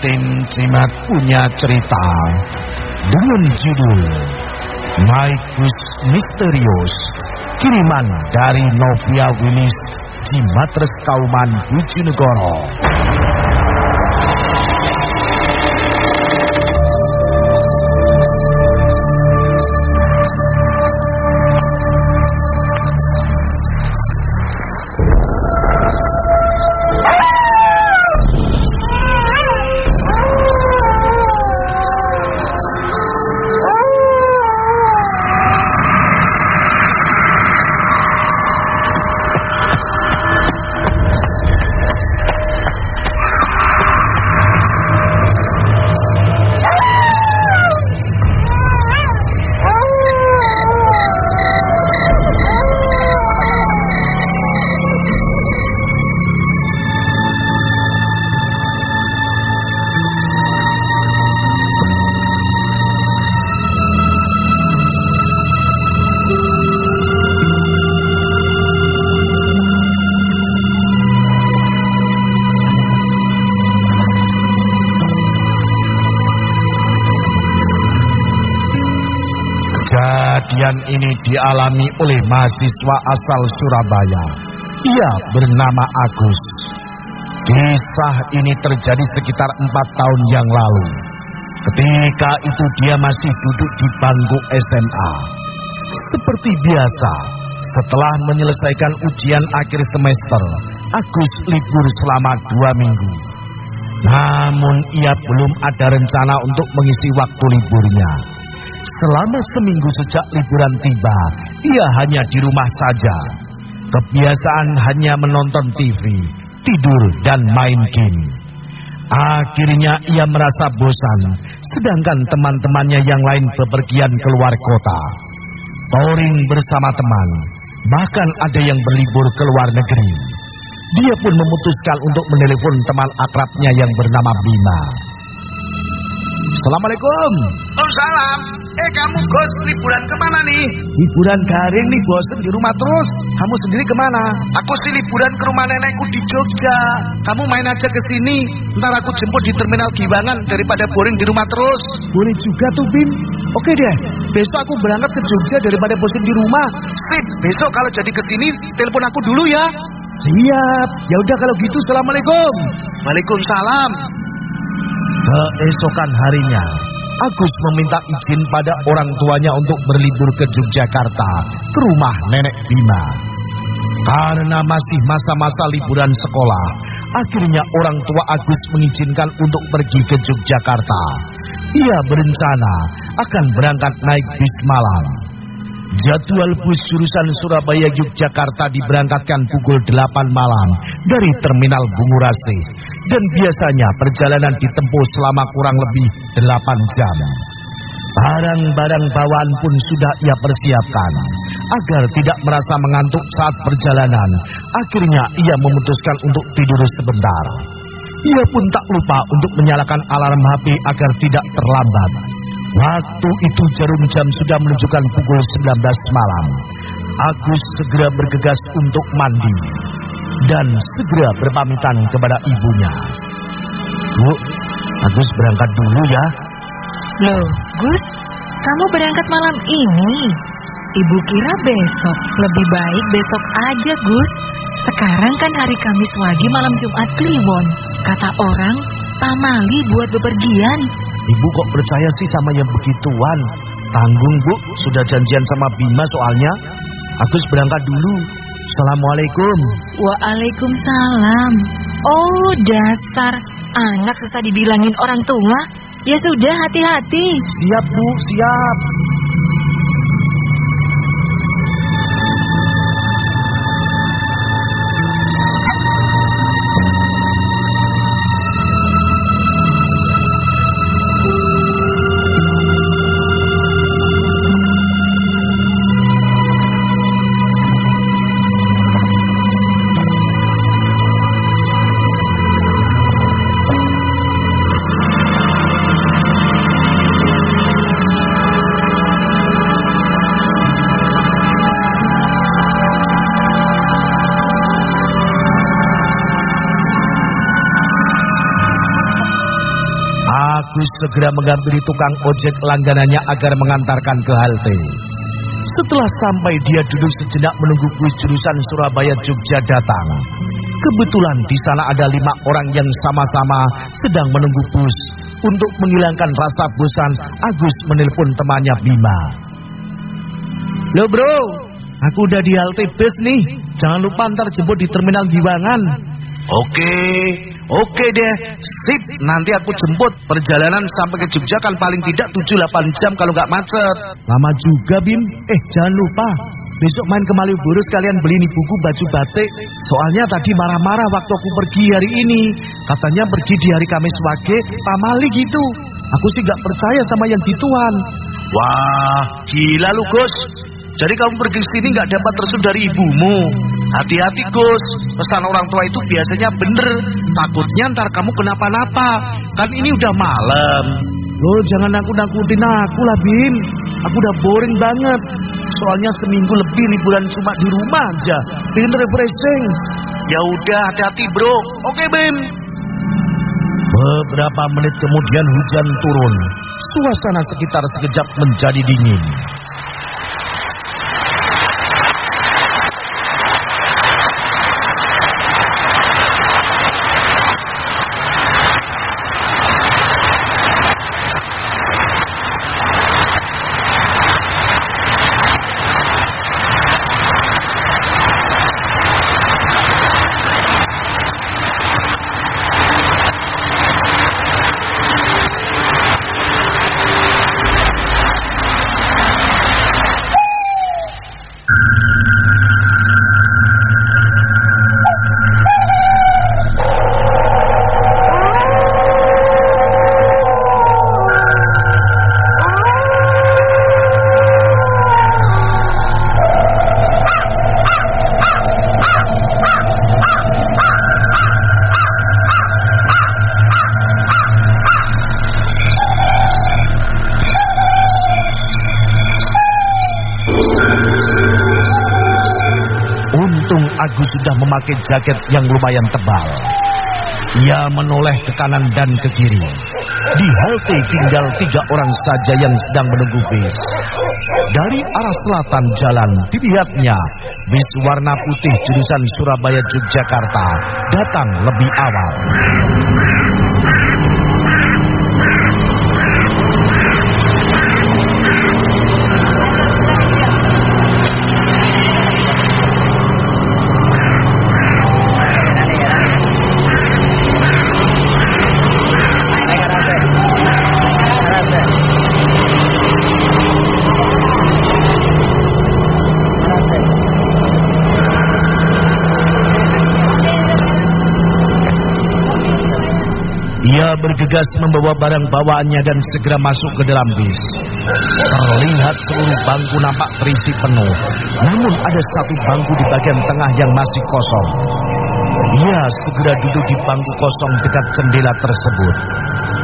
Jimat punya cerita dengan judul Maikus Misterius kiriman dari Novia Wilis Jimatres Kauman Bojonegoro. Kejadian ini dialami oleh mahasiswa asal Surabaya. Ia bernama Agus. Kisah ini terjadi sekitar empat tahun yang lalu. Ketika itu dia masih duduk di bangku SMA. Seperti biasa, setelah menyelesaikan ujian akhir semester, Agus libur selama dua minggu. Namun ia belum ada rencana untuk mengisi waktu liburnya. Selama seminggu sejak liburan tiba, ia hanya di rumah saja. Kebiasaan hanya menonton TV, tidur, dan main game. Akhirnya ia merasa bosan, sedangkan teman-temannya yang lain bepergian keluar kota. Touring bersama teman, bahkan ada yang berlibur ke luar negeri. Dia pun memutuskan untuk menelepon teman akrabnya yang bernama Bima. Assalamualaikum. Waalaikumsalam. Eh kamu Gus, liburan ke mana nih? Liburan garing nih bosen di rumah terus. Kamu sendiri ke mana? Aku sih liburan ke rumah nenekku di Jogja. Kamu main aja ke sini. Ntar aku jemput di terminal Giwangan daripada boring di rumah terus. Boleh juga tuh Bim. Oke deh, besok aku berangkat ke Jogja daripada bosen di rumah. Sip, besok kalau jadi ke sini, telepon aku dulu ya. Siap. Ya udah kalau gitu, assalamualaikum. Waalaikumsalam. Keesokan harinya, Agus meminta izin pada orang tuanya untuk berlibur ke Yogyakarta ke rumah nenek Bima. Karena masih masa-masa liburan sekolah, akhirnya orang tua Agus mengizinkan untuk pergi ke Yogyakarta. Ia berencana akan berangkat naik bis malam. Jadwal bus jurusan Surabaya Yogyakarta diberangkatkan pukul 8 malam dari Terminal Bungurasi dan biasanya perjalanan ditempuh selama kurang lebih 8 jam. Barang-barang bawaan pun sudah ia persiapkan agar tidak merasa mengantuk saat perjalanan. Akhirnya ia memutuskan untuk tidur sebentar. Ia pun tak lupa untuk menyalakan alarm HP agar tidak terlambat. Waktu itu jarum jam sudah menunjukkan pukul 19 malam. Agus segera bergegas untuk mandi dan segera berpamitan kepada ibunya. Bu, Agus berangkat dulu ya. Loh, Gus, kamu berangkat malam ini? Ibu kira besok. Lebih baik besok aja, Gus. Sekarang kan hari Kamis Wage malam Jumat Kliwon. Kata orang, pamali buat bepergian. Ibu kok percaya sih sama yang begituan? Tanggung bu, sudah janjian sama Bima soalnya. Agus berangkat dulu. Assalamualaikum. Waalaikumsalam. Oh, dasar anak susah dibilangin orang tua. Ya sudah, hati-hati. Siap bu, siap. Agus segera menghampiri tukang ojek langganannya agar mengantarkan ke halte. Setelah sampai dia duduk sejenak menunggu bus jurusan Surabaya Jogja datang. Kebetulan di sana ada lima orang yang sama-sama sedang menunggu bus. Untuk menghilangkan rasa bosan, Agus menelpon temannya Bima. Lo bro, aku udah di halte bus nih. Jangan lupa ntar jemput di terminal Giwangan. Oke, oke deh. Sip, nanti aku jemput. Perjalanan sampai ke Jogja kan paling tidak 7-8 jam kalau nggak macet. Lama juga, Bim. Eh, jangan lupa. Besok main ke Malioboro sekalian beli nih buku baju batik. Soalnya tadi marah-marah waktu aku pergi hari ini. Katanya pergi di hari Kamis Wage, pamali gitu. Aku sih nggak percaya sama yang gituan. Wah, gila lu Gus. Jadi kamu pergi sini nggak dapat restu dari ibumu. Hati-hati Gus, pesan orang tua itu biasanya bener. Takutnya ntar kamu kenapa-napa. Kan ini udah malam. Lo jangan nakut-nakutin aku lah Bim. Aku udah boring banget. Soalnya seminggu lebih liburan cuma di rumah aja. Pengen refreshing. Ya udah, hati-hati bro. Oke Bim. Beberapa menit kemudian hujan turun. Suasana sekitar sekejap menjadi dingin. Agus sudah memakai jaket yang lumayan tebal. Ia menoleh ke kanan dan ke kiri. Di halte tinggal tiga orang saja yang sedang menunggu bis. Dari arah selatan jalan dilihatnya bis warna putih jurusan Surabaya Yogyakarta datang lebih awal. Bergegas membawa barang bawaannya dan segera masuk ke dalam bis. Terlihat seluruh bangku nampak terisi penuh. Namun ada satu bangku di bagian tengah yang masih kosong. Ia segera duduk di bangku kosong dekat jendela tersebut.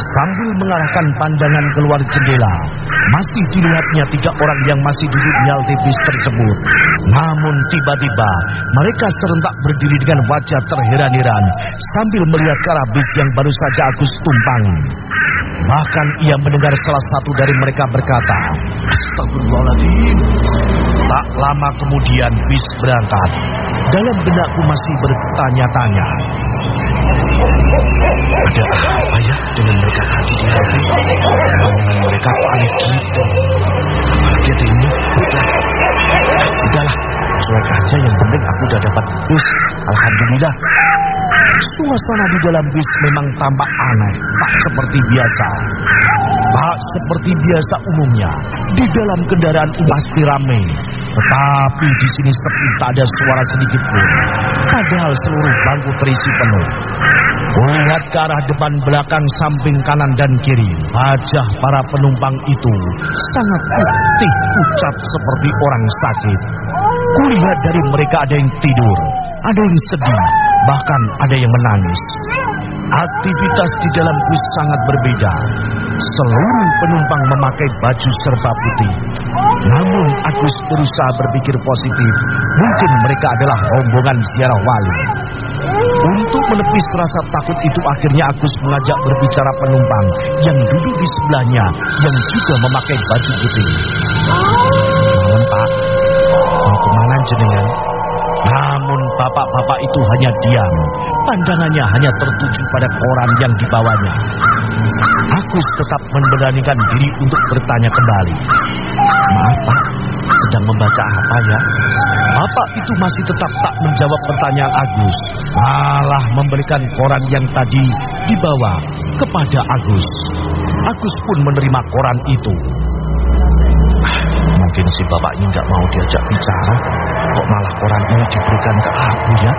Sambil mengarahkan pandangan keluar jendela, masih dilihatnya tiga orang yang masih duduk di halte bis tersebut. Namun tiba-tiba mereka serentak berdiri dengan wajah terheran-heran sambil melihat ke arah bis yang baru saja Agus tumpangi. Bahkan ia mendengar salah satu dari mereka berkata, Astagfirullahaladzim. Tak lama kemudian bis berangkat. Dalam benakku masih bertanya-tanya. Ada apa ya dengan mereka tadi di? Dengan mereka panik gitu. Ada ini. Udah. Sudahlah, cuek aja yang penting aku udah dapat bus. Alhamdulillah. Suasana di dalam bis memang tampak aneh, tak seperti biasa. Tak seperti biasa umumnya, di dalam kendaraan pasti ramai. Tetapi di sini sepi tak ada suara sedikit pun. Padahal seluruh bangku terisi penuh. Melihat ke arah depan belakang samping kanan dan kiri, wajah para penumpang itu sangat putih pucat seperti orang sakit. Kulihat dari mereka ada yang tidur, ada yang sedih, bahkan ada yang menangis. Aktivitas di dalam bus sangat berbeda. Seluruh penumpang memakai baju serba putih. Namun Agus berusaha berpikir positif. Mungkin mereka adalah rombongan ziarah wali. Untuk menepis rasa takut itu akhirnya Agus mengajak berbicara penumpang yang duduk di sebelahnya yang juga memakai baju putih. Malam Pak, mau ke mana jenengan? Namun bapak-bapak itu hanya diam. Pandangannya hanya tertuju pada koran yang dibawanya. Agus tetap memberanikan diri untuk bertanya kembali. Maaf Pak, sedang membaca apa ya? Bapak itu masih tetap tak menjawab pertanyaan Agus. Malah memberikan koran yang tadi dibawa kepada Agus. Agus pun menerima koran itu. Mungkin si bapak ini nggak mau diajak bicara. Kok malah koran ini diberikan ke aku ya?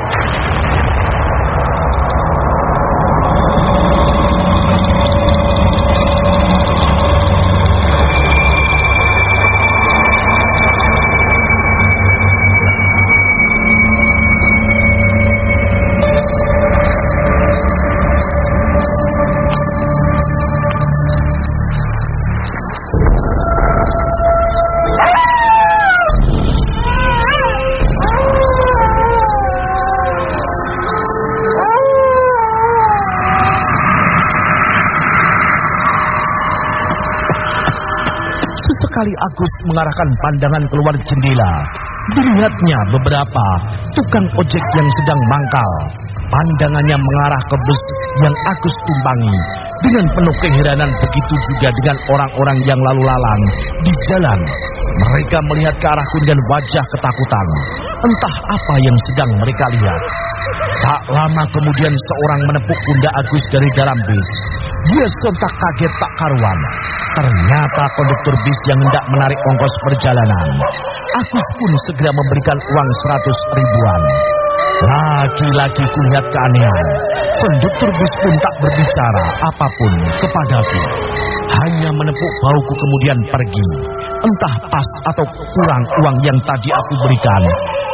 Sesekali Agus mengarahkan pandangan keluar jendela. Dilihatnya beberapa tukang ojek yang sedang mangkal. Pandangannya mengarah ke bus yang Agus tumpangi. Dengan penuh keheranan begitu juga dengan orang-orang yang lalu lalang di jalan. Mereka melihat ke arahku dengan wajah ketakutan. Entah apa yang sedang mereka lihat. Tak lama kemudian seorang menepuk pundak Agus dari dalam bis. Dia sontak kaget tak karuan. Ternyata konduktor bis yang hendak menarik ongkos perjalanan. Agus pun segera memberikan uang seratus ribuan. Lagi-lagi kulihat keanehan. Konduktor bis pun tak berbicara apa pun kepadaku. Hanya menepuk bauku kemudian pergi. Entah pas atau kurang uang yang tadi aku berikan.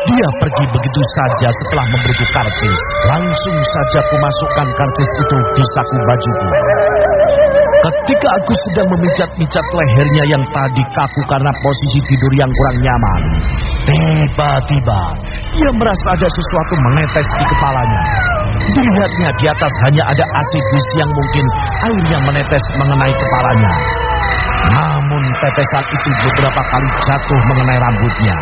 Dia pergi begitu saja setelah memberiku karcis. Langsung saja kumasukkan karcis itu di saku bajuku. Ketika aku sedang memijat-mijat lehernya yang tadi kaku karena posisi tidur yang kurang nyaman, tiba-tiba ia merasa ada sesuatu menetes di kepalanya. Dilihatnya di atas hanya ada asidus yang mungkin airnya menetes mengenai kepalanya. Namun tetesan itu beberapa kali jatuh mengenai rambutnya.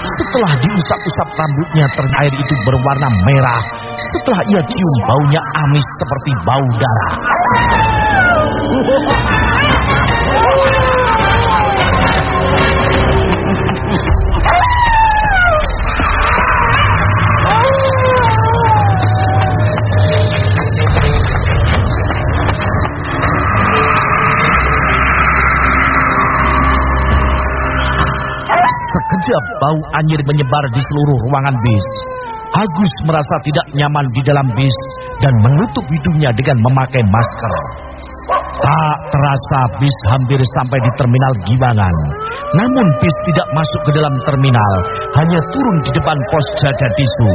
Setelah diusap-usap rambutnya, air itu berwarna merah. Setelah ia cium baunya amis seperti bau darah. Sekejap bau anyir menyebar di seluruh ruangan bis. Agus merasa tidak nyaman di dalam bis dan menutup hidungnya dengan memakai masker. Tak terasa bis hampir sampai di terminal Giwangan. Namun bis tidak masuk ke dalam terminal, hanya turun di depan pos jaga disu.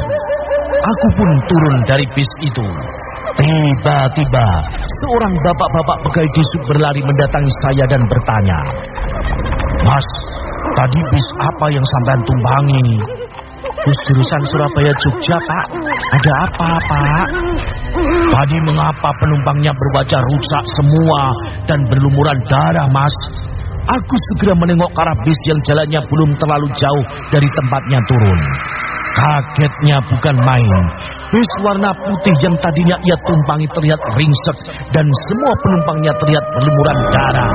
Aku pun turun dari bis itu. Tiba-tiba, seorang bapak-bapak pegawai disu berlari mendatangi saya dan bertanya, Mas, tadi bis apa yang sampai tumbangi? Bus jurusan Surabaya Jogja, Pak. Ada apa, Pak? Tadi mengapa penumpangnya berwajah rusak semua dan berlumuran darah, Mas? Aku segera menengok arah bis yang jalannya belum terlalu jauh dari tempatnya turun. Kagetnya bukan main. Bis warna putih yang tadinya ia tumpangi terlihat ringsek dan semua penumpangnya terlihat berlumuran darah.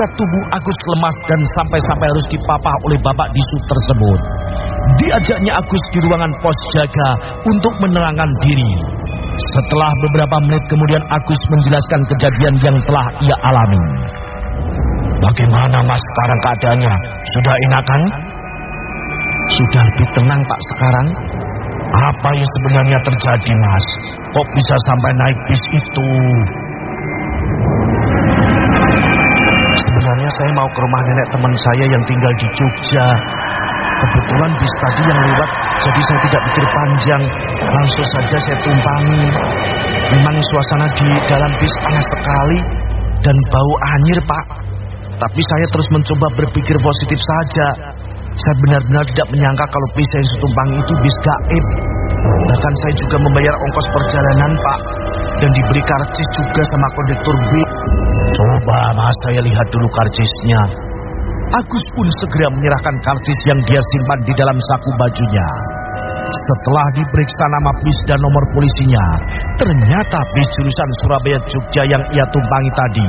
Seketika tubuh Agus lemas dan sampai-sampai harus dipapah oleh bapak disu tersebut. Diajaknya Agus di ruangan pos jaga untuk menerangkan diri. Setelah beberapa menit kemudian Agus menjelaskan kejadian yang telah ia alami. Bagaimana mas sekarang keadaannya? Sudah enakan? Sudah lebih tenang Pak sekarang? Apa yang sebenarnya terjadi Mas? Kok bisa sampai naik bis itu? Ke rumah nenek teman saya yang tinggal di Jogja. Kebetulan bis tadi yang lewat, jadi saya tidak pikir panjang. Langsung saja saya tumpangi. Memang suasana di dalam bis panas sekali dan bau anyir, Pak. Tapi saya terus mencoba berpikir positif saja. Saya benar-benar tidak menyangka kalau bis yang saya tumpangi itu bis gaib. Bahkan saya juga membayar ongkos perjalanan, Pak. Dan diberi karcis juga sama kondektur bis. Coba mas saya lihat dulu karcisnya. Agus pun segera menyerahkan karcis yang dia simpan di dalam saku bajunya. Setelah diperiksa nama bis dan nomor polisinya, ternyata bis jurusan Surabaya Jogja yang ia tumpangi tadi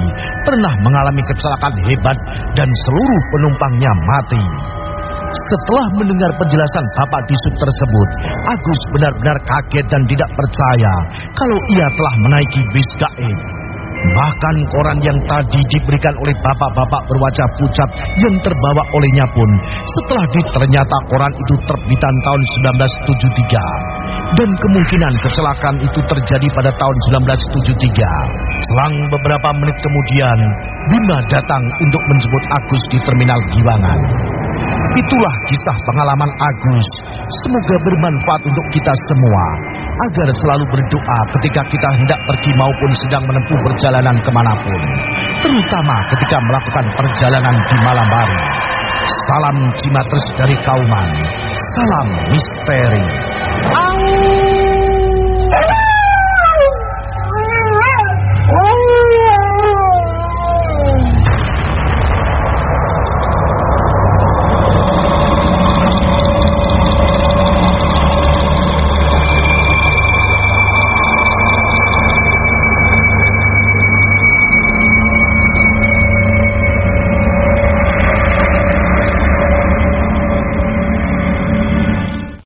pernah mengalami kecelakaan hebat dan seluruh penumpangnya mati. Setelah mendengar penjelasan Bapak Disub tersebut, Agus benar-benar kaget dan tidak percaya kalau ia telah menaiki bis gaib. Bahkan koran yang tadi diberikan oleh bapak-bapak berwajah pucat yang terbawa olehnya pun setelah ternyata koran itu terbitan tahun 1973 dan kemungkinan kecelakaan itu terjadi pada tahun 1973. Selang beberapa menit kemudian, Bima datang untuk menjemput Agus di terminal Giwangan. Itulah kisah pengalaman Agus. Semoga bermanfaat untuk kita semua agar selalu berdoa ketika kita hendak pergi maupun sedang menempuh perjalanan ke mana pun, terutama ketika melakukan perjalanan di malam hari. Salam Cimatres dari Kauman, salam misteri.